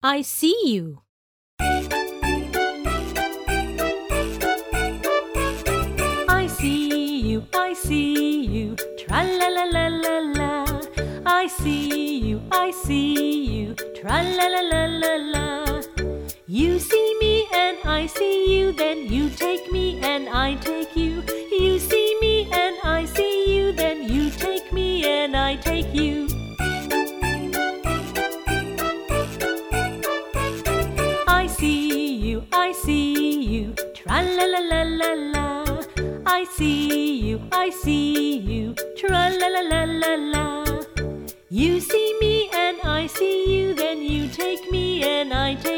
I see you. I see you, I see you, tra la la la la la. I see you, I see you, tra la la la la la. You see me and I see you, then you take me and I take you. You see me and I see you, then you take me and I take you. See you, tra la la la la la. I see you, I see you, tra la la la la la. You see me and I see you, then you take me and I take.